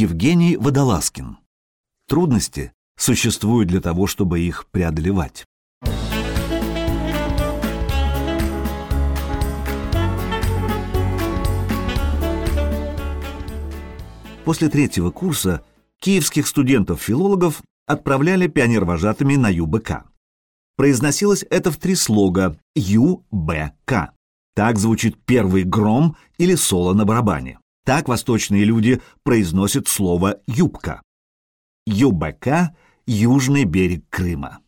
Евгений Водолазкин. Трудности существуют для того, чтобы их преодолевать. После третьего курса киевских студентов-филологов отправляли пионервожатыми на ЮБК. Произносилось это в три слога ЮБК. Так звучит первый гром или соло на барабане. Так восточные люди произносят слово «юбка». ЮБК — южный берег Крыма.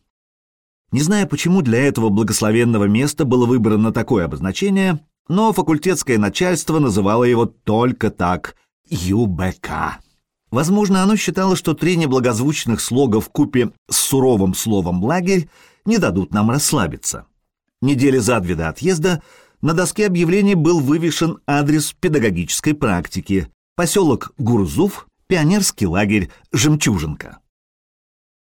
Не знаю, почему для этого благословенного места было выбрано такое обозначение, но факультетское начальство называло его только так — ЮБК. Возможно, оно считало, что три неблагозвучных слога в купе с суровым словом «лагерь» не дадут нам расслабиться. Недели за две до отъезда на доске объявлений был вывешен адрес педагогической практики – поселок Гурзуф, пионерский лагерь «Жемчужинка».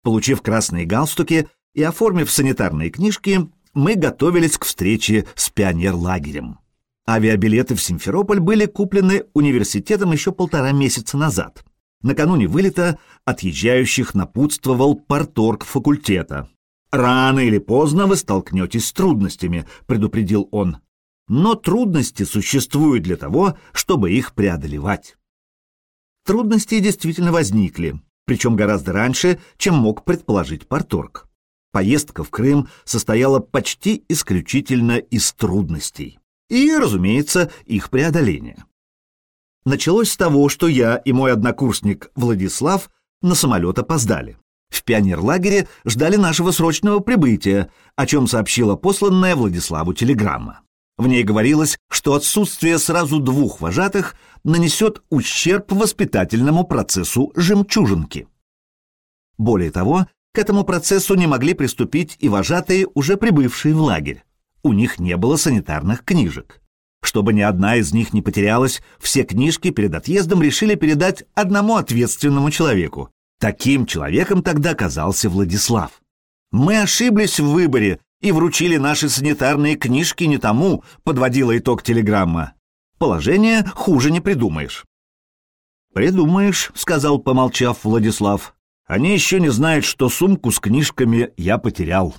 Получив красные галстуки и оформив санитарные книжки, мы готовились к встрече с пионерлагерем. Авиабилеты в Симферополь были куплены университетом еще полтора месяца назад – Накануне вылета отъезжающих напутствовал порторг факультета. «Рано или поздно вы столкнетесь с трудностями», — предупредил он. «Но трудности существуют для того, чтобы их преодолевать». Трудности действительно возникли, причем гораздо раньше, чем мог предположить порторг. Поездка в Крым состояла почти исключительно из трудностей. И, разумеется, их преодоления. Началось с того, что я и мой однокурсник Владислав на самолет опоздали. В пионерлагере ждали нашего срочного прибытия, о чем сообщила посланная Владиславу телеграмма. В ней говорилось, что отсутствие сразу двух вожатых нанесет ущерб воспитательному процессу жемчужинки. Более того, к этому процессу не могли приступить и вожатые, уже прибывшие в лагерь. У них не было санитарных книжек. Чтобы ни одна из них не потерялась, все книжки перед отъездом решили передать одному ответственному человеку. Таким человеком тогда оказался Владислав. «Мы ошиблись в выборе и вручили наши санитарные книжки не тому», подводила итог телеграмма. «Положение хуже не придумаешь». «Придумаешь», — сказал, помолчав Владислав. «Они еще не знают, что сумку с книжками я потерял».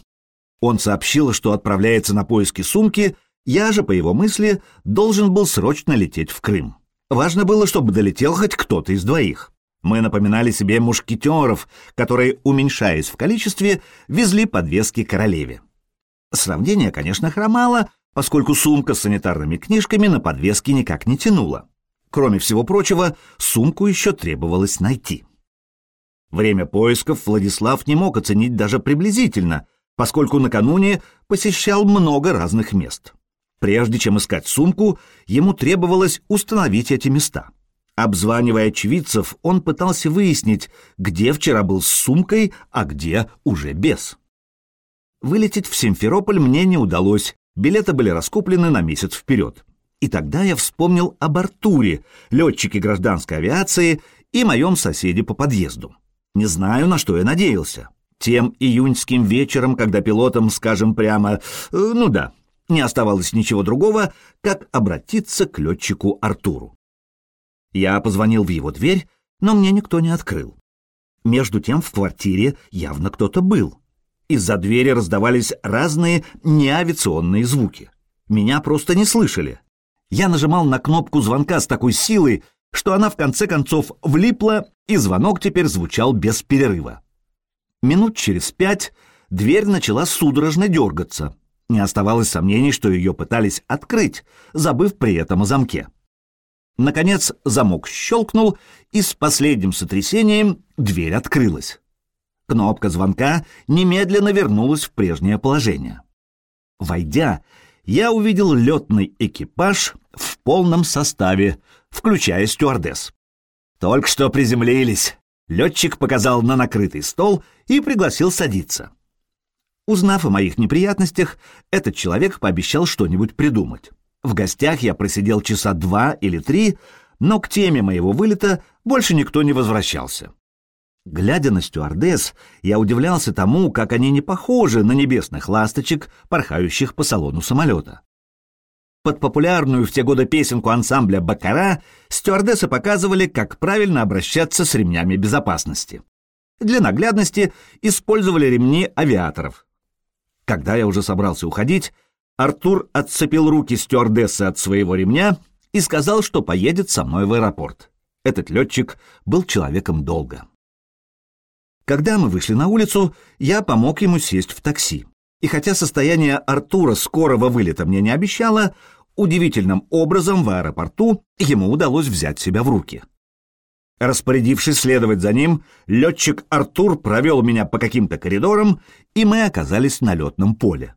Он сообщил, что отправляется на поиски сумки — я же, по его мысли, должен был срочно лететь в Крым. Важно было, чтобы долетел хоть кто-то из двоих. Мы напоминали себе мушкетеров, которые, уменьшаясь в количестве, везли подвески королеве. Сравнение, конечно, хромало, поскольку сумка с санитарными книжками на подвеске никак не тянула. Кроме всего прочего, сумку еще требовалось найти. Время поисков Владислав не мог оценить даже приблизительно, поскольку накануне посещал много разных мест. Прежде чем искать сумку, ему требовалось установить эти места. Обзванивая очевидцев, он пытался выяснить, где вчера был с сумкой, а где уже без. Вылететь в Симферополь мне не удалось, билеты были раскуплены на месяц вперед. И тогда я вспомнил об Артуре, летчике гражданской авиации и моем соседе по подъезду. Не знаю, на что я надеялся. Тем июньским вечером, когда пилотам, скажем прямо, э, ну да, не оставалось ничего другого, как обратиться к летчику Артуру. Я позвонил в его дверь, но мне никто не открыл. Между тем в квартире явно кто-то был. Из-за двери раздавались разные неавиационные звуки. Меня просто не слышали. Я нажимал на кнопку звонка с такой силой, что она в конце концов влипла, и звонок теперь звучал без перерыва. Минут через пять дверь начала судорожно дергаться. Не оставалось сомнений, что ее пытались открыть, забыв при этом о замке. Наконец замок щелкнул, и с последним сотрясением дверь открылась. Кнопка звонка немедленно вернулась в прежнее положение. Войдя, я увидел летный экипаж в полном составе, включая стюардесс. Только что приземлились. Летчик показал на накрытый стол и пригласил садиться. Узнав о моих неприятностях, этот человек пообещал что-нибудь придумать. В гостях я просидел часа два или три, но к теме моего вылета больше никто не возвращался. Глядя на стюардесс, я удивлялся тому, как они не похожи на небесных ласточек, порхающих по салону самолета. Под популярную в те годы песенку ансамбля «Бакара» стюардессы показывали, как правильно обращаться с ремнями безопасности. Для наглядности использовали ремни авиаторов. Когда я уже собрался уходить, Артур отцепил руки стюардессы от своего ремня и сказал, что поедет со мной в аэропорт. Этот летчик был человеком долго. Когда мы вышли на улицу, я помог ему сесть в такси. И хотя состояние Артура скорого вылета мне не обещало, удивительным образом в аэропорту ему удалось взять себя в руки. Распорядившись следовать за ним, летчик Артур провел меня по каким-то коридорам, и мы оказались на летном поле.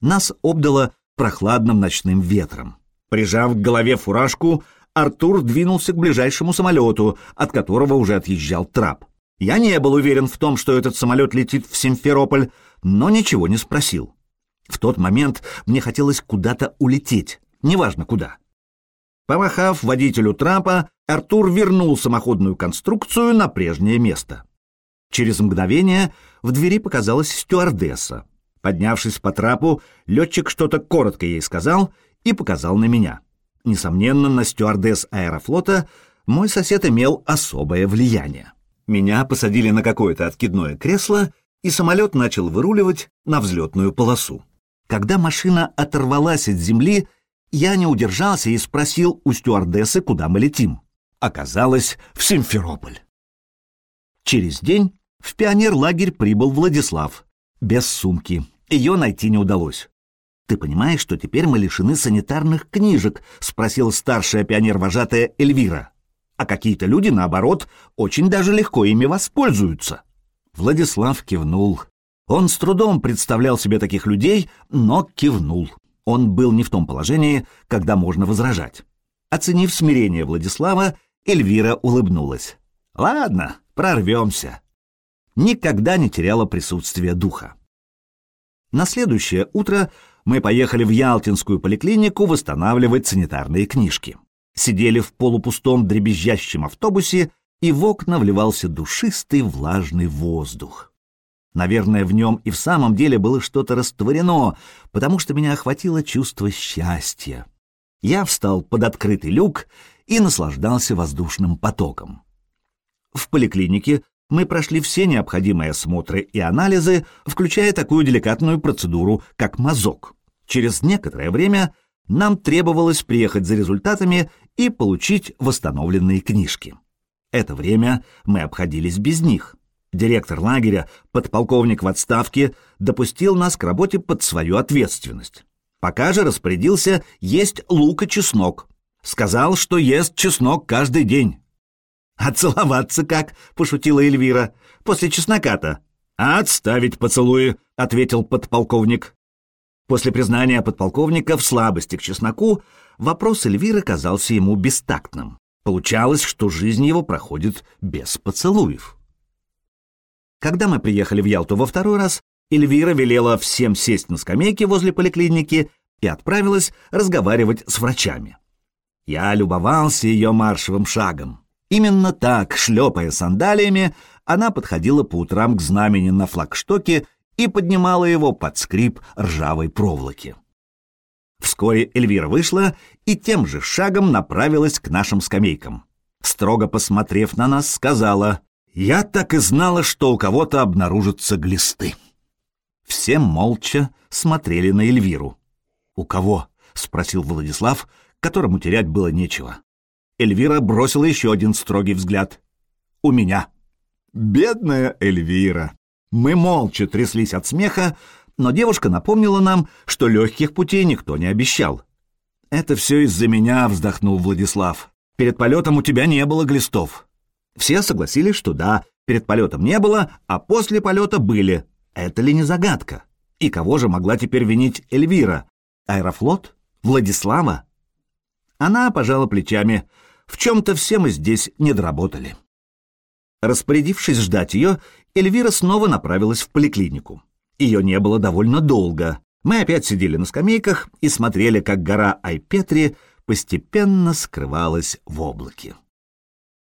Нас обдало прохладным ночным ветром. Прижав к голове фуражку, Артур двинулся к ближайшему самолету, от которого уже отъезжал трап. Я не был уверен в том, что этот самолет летит в Симферополь, но ничего не спросил. В тот момент мне хотелось куда-то улететь, неважно куда. Помахав водителю трапа, Артур вернул самоходную конструкцию на прежнее место. Через мгновение в двери показалась стюардесса. Поднявшись по трапу, летчик что-то коротко ей сказал и показал на меня. Несомненно, на стюардесс аэрофлота мой сосед имел особое влияние. Меня посадили на какое-то откидное кресло, и самолет начал выруливать на взлетную полосу. Когда машина оторвалась от земли, я не удержался и спросил у стюардессы, куда мы летим. Оказалось, в Симферополь. Через день в пионерлагерь прибыл Владислав, без сумки. Ее найти не удалось. «Ты понимаешь, что теперь мы лишены санитарных книжек?» — спросила старшая пионер-вожатая Эльвира а какие-то люди, наоборот, очень даже легко ими воспользуются. Владислав кивнул. Он с трудом представлял себе таких людей, но кивнул. Он был не в том положении, когда можно возражать. Оценив смирение Владислава, Эльвира улыбнулась. «Ладно, прорвемся». Никогда не теряла присутствие духа. На следующее утро мы поехали в Ялтинскую поликлинику восстанавливать санитарные книжки сидели в полупустом дребезжащем автобусе, и в окна вливался душистый влажный воздух. Наверное, в нем и в самом деле было что-то растворено, потому что меня охватило чувство счастья. Я встал под открытый люк и наслаждался воздушным потоком. В поликлинике мы прошли все необходимые осмотры и анализы, включая такую деликатную процедуру, как мазок. Через некоторое время нам требовалось приехать за результатами и получить восстановленные книжки. Это время мы обходились без них. Директор лагеря, подполковник в отставке, допустил нас к работе под свою ответственность. Пока же распорядился есть лук и чеснок. Сказал, что ест чеснок каждый день. «А целоваться как?» — пошутила Эльвира. «После чеснока-то». «Отставить поцелуи», — ответил подполковник. После признания подполковника в слабости к чесноку вопрос Эльвиры казался ему бестактным. Получалось, что жизнь его проходит без поцелуев. Когда мы приехали в Ялту во второй раз, Эльвира велела всем сесть на скамейке возле поликлиники и отправилась разговаривать с врачами. Я любовался ее маршевым шагом. Именно так, шлепая сандалиями, она подходила по утрам к знамени на флагштоке и поднимала его под скрип ржавой проволоки. Вскоре Эльвира вышла и тем же шагом направилась к нашим скамейкам. Строго посмотрев на нас, сказала, «Я так и знала, что у кого-то обнаружатся глисты». Все молча смотрели на Эльвиру. «У кого?» — спросил Владислав, которому терять было нечего. Эльвира бросила еще один строгий взгляд. «У меня». «Бедная Эльвира!» Мы молча тряслись от смеха, но девушка напомнила нам, что легких путей никто не обещал. «Это все из-за меня», — вздохнул Владислав. «Перед полетом у тебя не было глистов». Все согласились, что да, перед полетом не было, а после полета были. Это ли не загадка? И кого же могла теперь винить Эльвира? Аэрофлот? Владислава? Она пожала плечами. В чем-то все мы здесь не доработали. Распорядившись ждать ее, Эльвира снова направилась в поликлинику. Ее не было довольно долго. Мы опять сидели на скамейках и смотрели, как гора Айпетри постепенно скрывалась в облаке.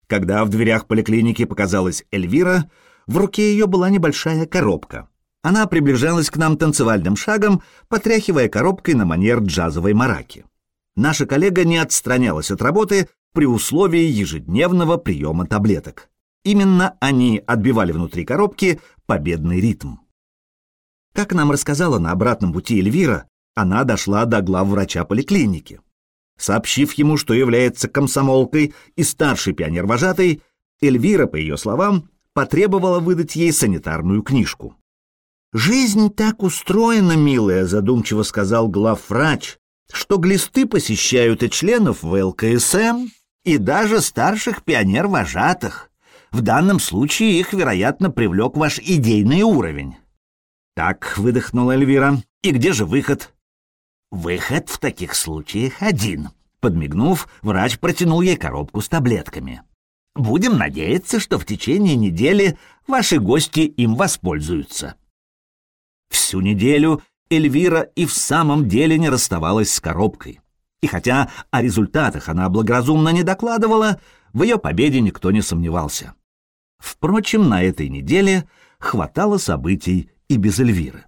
Когда в дверях поликлиники показалась Эльвира, в руке ее была небольшая коробка. Она приближалась к нам танцевальным шагом, потряхивая коробкой на манер джазовой мараки. наша коллега не отстранялась от работы при условии ежедневного приема таблеток. Именно они отбивали внутри коробки победный ритм. Как нам рассказала на обратном пути Эльвира, она дошла до глав врача поликлиники. Сообщив ему, что является комсомолкой и старшей пионер-вожатой, Эльвира, по ее словам, потребовала выдать ей санитарную книжку. «Жизнь так устроена, милая», — задумчиво сказал главврач, «что глисты посещают и членов ВЛКСМ, и даже старших пионер-вожатых. В данном случае их, вероятно, привлек ваш идейный уровень». «Так», — выдохнула Эльвира, — «и где же выход?» «Выход в таких случаях один», — подмигнув, врач протянул ей коробку с таблетками. «Будем надеяться, что в течение недели ваши гости им воспользуются». Всю неделю Эльвира и в самом деле не расставалась с коробкой. И хотя о результатах она благоразумно не докладывала, в ее победе никто не сомневался. Впрочем, на этой неделе хватало событий и без Эльвиры.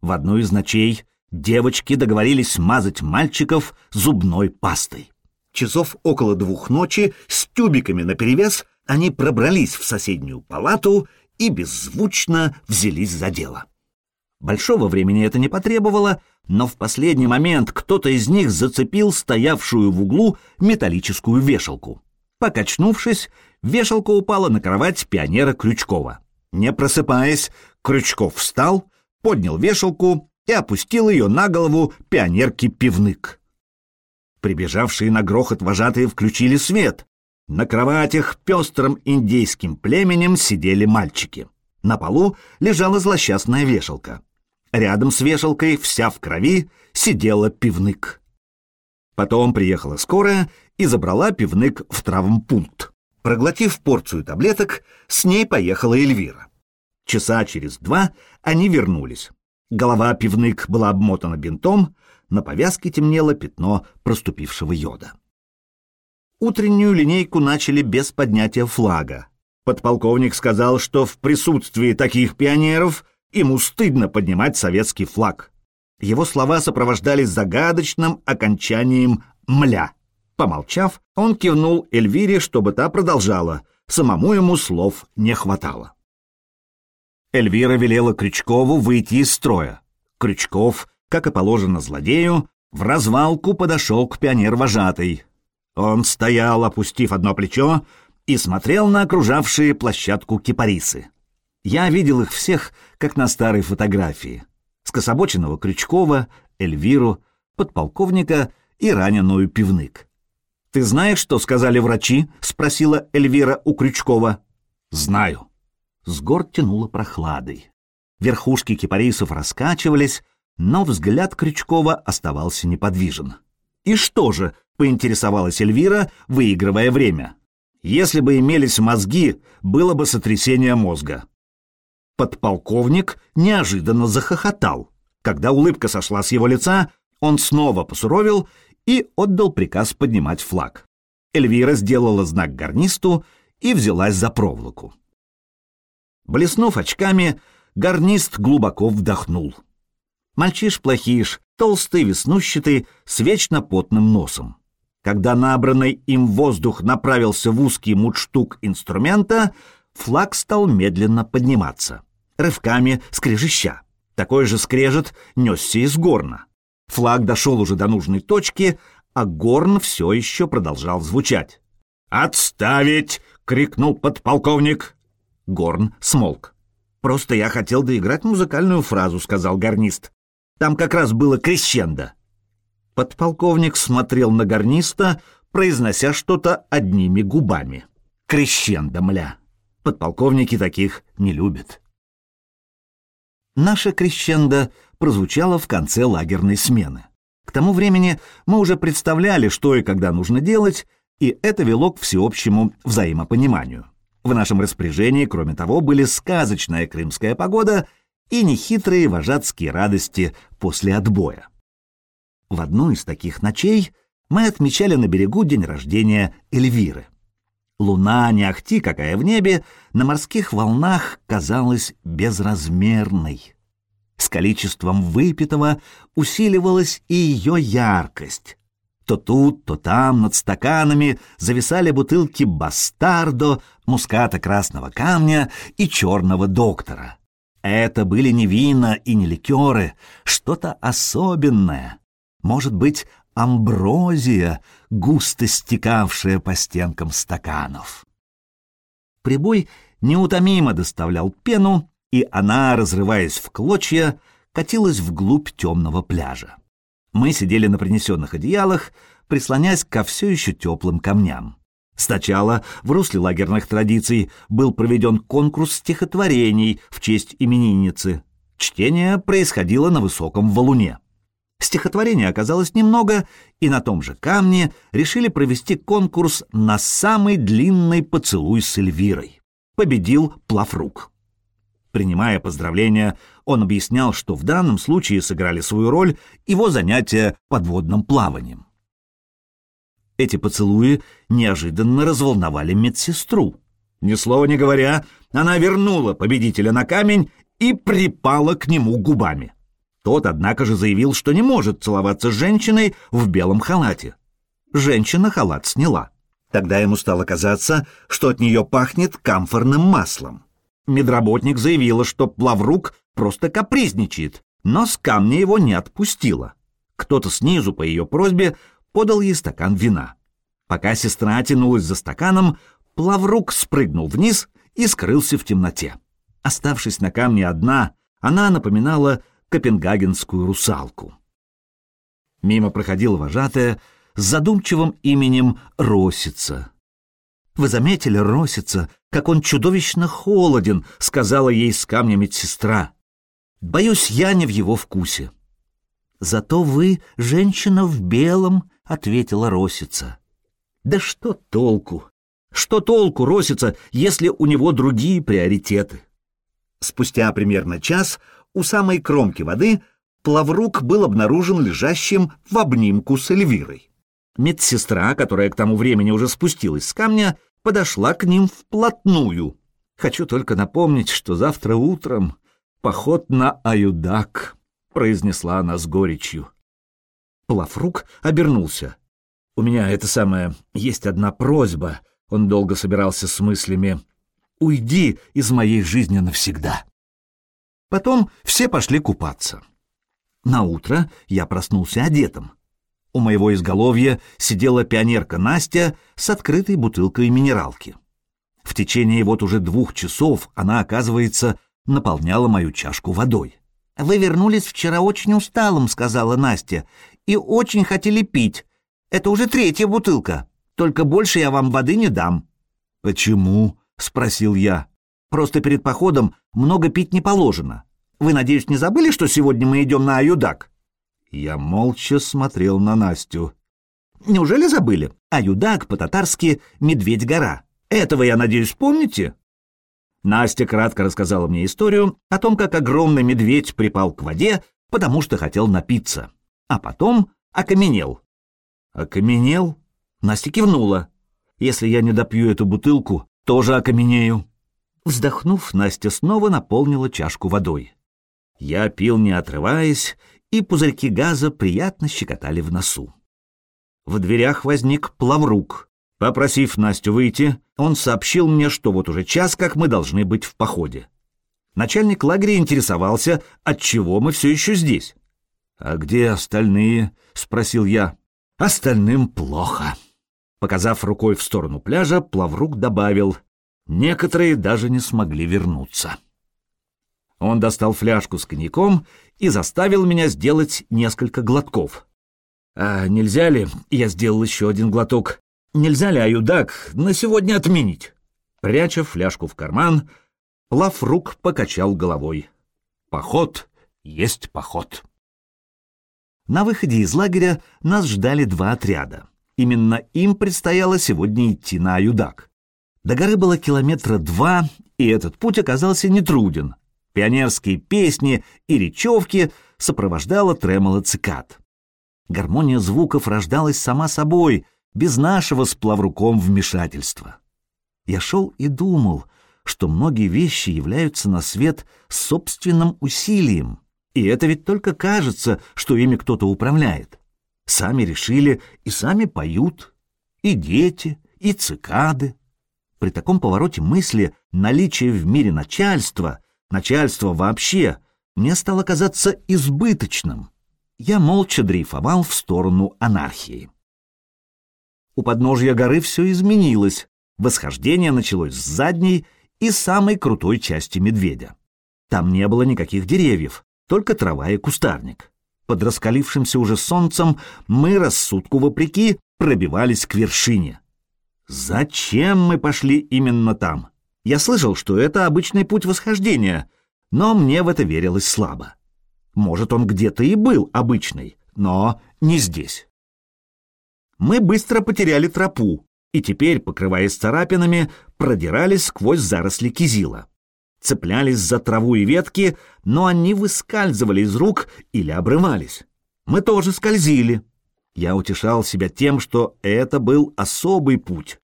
В одну из ночей девочки договорились смазать мальчиков зубной пастой. Часов около двух ночи с тюбиками наперевес они пробрались в соседнюю палату и беззвучно взялись за дело. Большого времени это не потребовало, но в последний момент кто-то из них зацепил стоявшую в углу металлическую вешалку. Покачнувшись, вешалка упала на кровать пионера Крючкова. Не просыпаясь, Крючков встал, поднял вешалку и опустил ее на голову пионерки Пивнык. Прибежавшие на грохот вожатые включили свет. На кроватях пестрым индейским племенем сидели мальчики. На полу лежала злосчастная вешалка. Рядом с вешалкой, вся в крови, сидела пивнык. Потом приехала скорая и забрала пивнык в травмпункт. Проглотив порцию таблеток, с ней поехала Эльвира. Часа через два они вернулись. Голова пивнык была обмотана бинтом, на повязке темнело пятно проступившего йода. Утреннюю линейку начали без поднятия флага. Подполковник сказал, что в присутствии таких пионеров Ему стыдно поднимать советский флаг. Его слова сопровождались загадочным окончанием «мля». Помолчав, он кивнул Эльвире, чтобы та продолжала. Самому ему слов не хватало. Эльвира велела Крючкову выйти из строя. Крючков, как и положено злодею, в развалку подошел к пионер-вожатой. Он стоял, опустив одно плечо, и смотрел на окружавшие площадку кипарисы. Я видел их всех, как на старой фотографии. Скособоченного Крючкова, Эльвиру, подполковника и раненую пивнык. «Ты знаешь, что сказали врачи?» — спросила Эльвира у Крючкова. «Знаю». С гор тянуло прохладой. Верхушки кипарисов раскачивались, но взгляд Крючкова оставался неподвижен. «И что же?» — поинтересовалась Эльвира, выигрывая время. «Если бы имелись мозги, было бы сотрясение мозга. Подполковник неожиданно захохотал. Когда улыбка сошла с его лица, он снова посуровил и отдал приказ поднимать флаг. Эльвира сделала знак гарнисту и взялась за проволоку. Блеснув очками, гарнист глубоко вдохнул. Мальчиш-плохиш, толстый, веснущатый, с вечно потным носом. Когда набранный им воздух направился в узкий мудштук инструмента, флаг стал медленно подниматься рывками скрежеща. Такой же скрежет несся из горна. Флаг дошел уже до нужной точки, а горн все еще продолжал звучать. «Отставить!» — крикнул подполковник. Горн смолк. «Просто я хотел доиграть музыкальную фразу», — сказал гарнист. «Там как раз было крещендо». Подполковник смотрел на гарниста, произнося что-то одними губами. «Крещендо, мля!» Подполковники таких не любят. Наша крещендо прозвучала в конце лагерной смены. К тому времени мы уже представляли, что и когда нужно делать, и это вело к всеобщему взаимопониманию. В нашем распоряжении, кроме того, были сказочная крымская погода и нехитрые вожатские радости после отбоя. В одну из таких ночей мы отмечали на берегу день рождения Эльвиры. Луна, не ахти какая в небе, на морских волнах казалась безразмерной. С количеством выпитого усиливалась и ее яркость. То тут, то там над стаканами зависали бутылки бастардо, муската красного камня и черного доктора. Это были не вина и не ликеры, что-то особенное. Может быть, амброзия, густо стекавшая по стенкам стаканов. Прибой неутомимо доставлял пену, и она, разрываясь в клочья, катилась вглубь темного пляжа. Мы сидели на принесенных одеялах, прислонясь ко все еще теплым камням. Сначала в русле лагерных традиций был проведен конкурс стихотворений в честь именинницы. Чтение происходило на высоком валуне. Стихотворений оказалось немного, и на том же камне решили провести конкурс на самый длинный поцелуй с Эльвирой. Победил Плафрук. Принимая поздравления, он объяснял, что в данном случае сыграли свою роль его занятия подводным плаванием. Эти поцелуи неожиданно разволновали медсестру. Ни слова не говоря, она вернула победителя на камень и припала к нему губами. Тот, однако же, заявил, что не может целоваться с женщиной в белом халате. Женщина халат сняла. Тогда ему стало казаться, что от нее пахнет камфорным маслом. Медработник заявила, что плаврук просто капризничает, но с камня его не отпустила. Кто-то снизу по ее просьбе подал ей стакан вина. Пока сестра тянулась за стаканом, плаврук спрыгнул вниз и скрылся в темноте. Оставшись на камне одна, она напоминала копенгагенскую русалку. Мимо проходила вожатая с задумчивым именем Росица. «Вы заметили, Росица, как он чудовищно холоден», — сказала ей с камня медсестра. «Боюсь, я не в его вкусе». «Зато вы женщина в белом», — ответила Росица. «Да что толку? Что толку, Росица, если у него другие приоритеты?» Спустя примерно час у самой кромки воды Плаврук был обнаружен лежащим в обнимку с Эльвирой. Медсестра, которая к тому времени уже спустилась с камня, подошла к ним вплотную. Хочу только напомнить, что завтра утром поход на Аюдак произнесла она с горечью. Плафрук обернулся. «У меня это самое... Есть одна просьба». Он долго собирался с мыслями. «Уйди из моей жизни навсегда». Потом все пошли купаться. На утро я проснулся одетым. У моего изголовья сидела пионерка Настя с открытой бутылкой минералки. В течение вот уже двух часов она, оказывается, наполняла мою чашку водой. «Вы вернулись вчера очень усталым», — сказала Настя, — «и очень хотели пить. Это уже третья бутылка. Только больше я вам воды не дам». «Почему?» — спросил я. «Просто перед походом много пить не положено. Вы, надеюсь, не забыли, что сегодня мы идем на Аюдак?» Я молча смотрел на Настю. «Неужели забыли? Аюдак по-татарски «Медведь-гора». Этого, я надеюсь, помните?» Настя кратко рассказала мне историю о том, как огромный медведь припал к воде, потому что хотел напиться, а потом окаменел. «Окаменел?» Настя кивнула. «Если я не допью эту бутылку, тоже окаменею». Вздохнув, Настя снова наполнила чашку водой. Я пил, не отрываясь, и пузырьки газа приятно щекотали в носу. В дверях возник плаврук. Попросив Настю выйти, он сообщил мне, что вот уже час, как мы должны быть в походе. Начальник лагеря интересовался, отчего мы все еще здесь. «А где остальные?» — спросил я. «Остальным плохо». Показав рукой в сторону пляжа, Плаврук добавил, «Некоторые даже не смогли вернуться». Он достал фляжку с коньяком и заставил меня сделать несколько глотков. «А нельзя ли?» — я сделал еще один глоток. Нельзя ли аюдак на сегодня отменить? Пряча фляжку в карман, Лаврук покачал головой. Поход есть поход. На выходе из лагеря нас ждали два отряда. Именно им предстояло сегодня идти на Аюдак. До горы было километра два, и этот путь оказался нетруден. Пионерские песни и речевки сопровождала тремоло цикад. Гармония звуков рождалась сама собой — без нашего с плавруком вмешательства. Я шел и думал, что многие вещи являются на свет собственным усилием, и это ведь только кажется, что ими кто-то управляет. Сами решили и сами поют. И дети, и цикады. При таком повороте мысли наличие в мире начальства, начальства вообще, мне стало казаться избыточным. Я молча дрейфовал в сторону анархии. У подножья горы все изменилось. Восхождение началось с задней и самой крутой части медведя. Там не было никаких деревьев, только трава и кустарник. Под раскалившимся уже солнцем мы, рассудку вопреки, пробивались к вершине. Зачем мы пошли именно там? Я слышал, что это обычный путь восхождения, но мне в это верилось слабо. Может, он где-то и был обычный, но не здесь. Мы быстро потеряли тропу, и теперь, покрываясь царапинами, продирались сквозь заросли кизила. Цеплялись за траву и ветки, но они выскальзывали из рук или обрывались. Мы тоже скользили. Я утешал себя тем, что это был особый путь,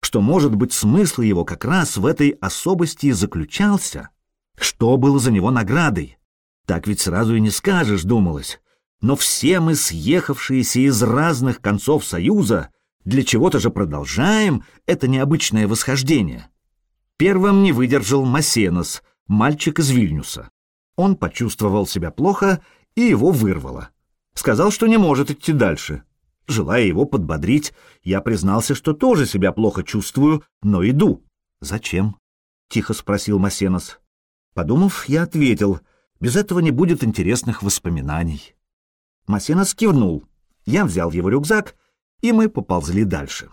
что, может быть, смысл его как раз в этой особости заключался. Что было за него наградой? Так ведь сразу и не скажешь, думалось. Но все мы, съехавшиеся из разных концов Союза, для чего-то же продолжаем это необычное восхождение. Первым не выдержал Масенос, мальчик из Вильнюса. Он почувствовал себя плохо, и его вырвало. Сказал, что не может идти дальше. Желая его подбодрить, я признался, что тоже себя плохо чувствую, но иду. «Зачем?» — тихо спросил Масенос. Подумав, я ответил, без этого не будет интересных воспоминаний. Масенос кивнул. Я взял его рюкзак — и мы поползли дальше.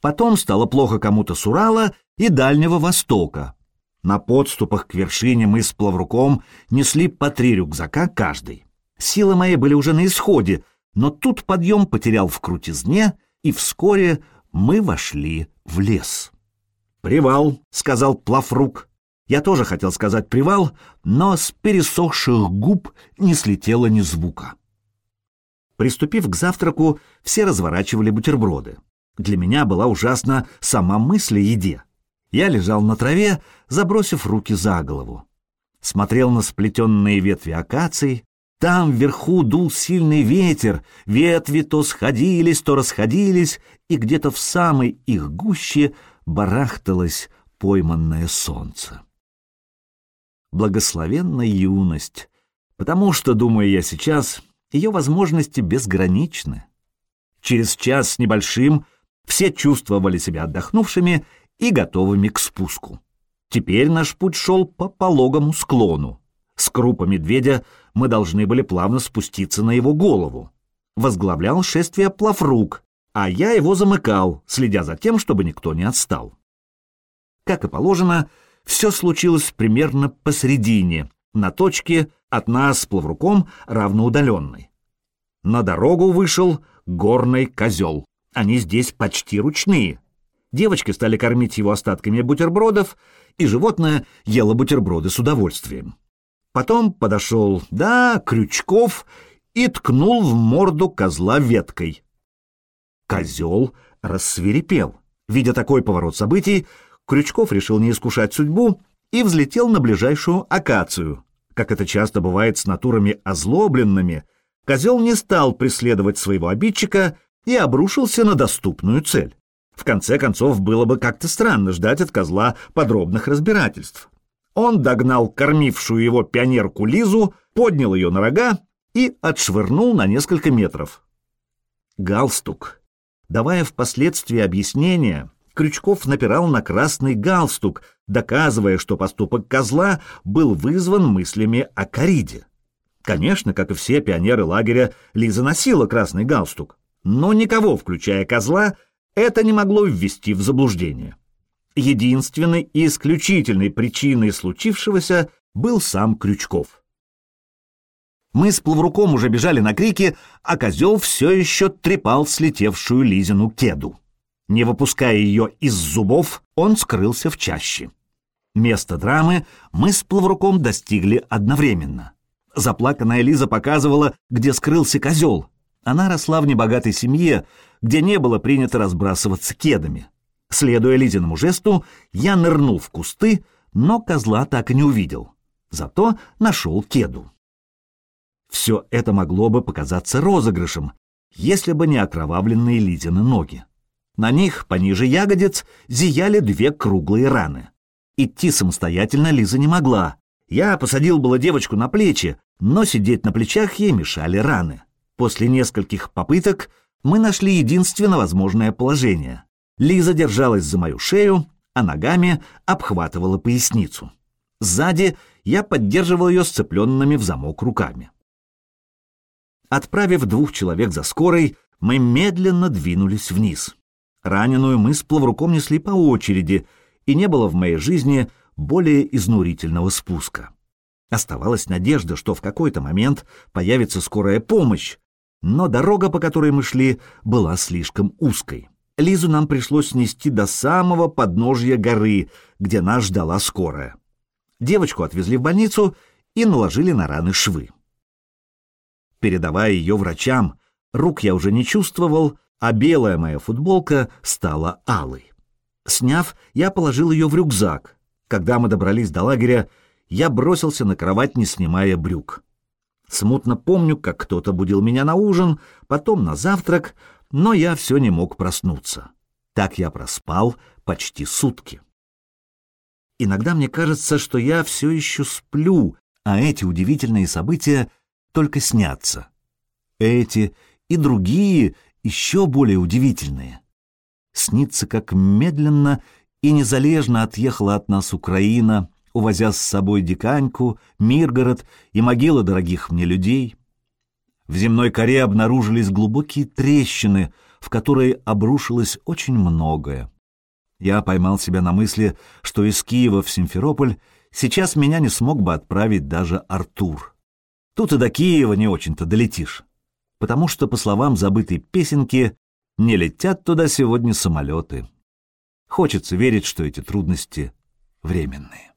Потом стало плохо кому-то с Урала и Дальнего Востока. На подступах к вершине мы с плавруком несли по три рюкзака каждый. Силы мои были уже на исходе, но тут подъем потерял в крутизне, и вскоре мы вошли в лес. «Привал», — сказал плаврук. Я тоже хотел сказать «привал», но с пересохших губ не слетело ни звука. Приступив к завтраку, все разворачивали бутерброды. Для меня была ужасна сама мысль о еде. Я лежал на траве, забросив руки за голову. Смотрел на сплетенные ветви акаций. Там вверху дул сильный ветер, ветви то сходились, то расходились, и где-то в самой их гуще барахталось пойманное солнце. Благословенная юность, потому что, думаю я сейчас, ее возможности безграничны. Через час с небольшим все чувствовали себя отдохнувшими и готовыми к спуску. Теперь наш путь шел по пологому склону. С крупа медведя мы должны были плавно спуститься на его голову. Возглавлял шествие Плаврук, а я его замыкал, следя за тем, чтобы никто не отстал. Как и положено, все случилось примерно посередине, на точке от нас с плавруком равноудаленной. На дорогу вышел горный козел. Они здесь почти ручные. Девочки стали кормить его остатками бутербродов, и животное ело бутерброды с удовольствием. Потом подошел, да, Крючков, и ткнул в морду козла веткой. Козел рассверепел. Видя такой поворот событий, Крючков решил не искушать судьбу и взлетел на ближайшую акацию. Как это часто бывает с натурами озлобленными, козел не стал преследовать своего обидчика и обрушился на доступную цель. В конце концов, было бы как-то странно ждать от козла подробных разбирательств. Он догнал кормившую его пионерку Лизу, поднял ее на рога и отшвырнул на несколько метров. Галстук. Давая впоследствии объяснение, Крючков напирал на красный галстук, доказывая, что поступок козла был вызван мыслями о кориде. Конечно, как и все пионеры лагеря, Лиза носила красный галстук, но никого, включая козла, это не могло ввести в заблуждение. Единственной и исключительной причиной случившегося был сам Крючков. Мы с Плавруком уже бежали на крики, а козел все еще трепал слетевшую Лизину кеду. Не выпуская ее из зубов, он скрылся в чаще. Место драмы мы с плавруком достигли одновременно. Заплаканная Лиза показывала, где скрылся козел. Она росла в небогатой семье, где не было принято разбрасываться кедами. Следуя Лизиному жесту, я нырнул в кусты, но козла так и не увидел. Зато нашел кеду. Все это могло бы показаться розыгрышем, если бы не окровавленные Лизины ноги. На них, пониже ягодиц, зияли две круглые раны. Идти самостоятельно Лиза не могла. Я посадил было девочку на плечи, но сидеть на плечах ей мешали раны. После нескольких попыток мы нашли единственно возможное положение. Лиза держалась за мою шею, а ногами обхватывала поясницу. Сзади я поддерживал ее сцепленными в замок руками. Отправив двух человек за скорой, мы медленно двинулись вниз. Раненую мы с плавруком несли по очереди, и не было в моей жизни более изнурительного спуска. Оставалась надежда, что в какой-то момент появится скорая помощь, но дорога, по которой мы шли, была слишком узкой. Лизу нам пришлось снести до самого подножья горы, где нас ждала скорая. Девочку отвезли в больницу и наложили на раны швы. Передавая ее врачам, рук я уже не чувствовал, а белая моя футболка стала алой. Сняв, я положил ее в рюкзак. Когда мы добрались до лагеря, я бросился на кровать, не снимая брюк. Смутно помню, как кто-то будил меня на ужин, потом на завтрак, но я все не мог проснуться. Так я проспал почти сутки. Иногда мне кажется, что я все еще сплю, а эти удивительные события только снятся. Эти и другие еще более удивительные. Снится, как медленно и незалежно отъехала от нас Украина, увозя с собой Диканьку, Миргород и могилы дорогих мне людей. В земной коре обнаружились глубокие трещины, в которые обрушилось очень многое. Я поймал себя на мысли, что из Киева в Симферополь сейчас меня не смог бы отправить даже Артур. Тут и до Киева не очень-то долетишь, потому что, по словам забытой песенки, не летят туда сегодня самолеты. Хочется верить, что эти трудности временные.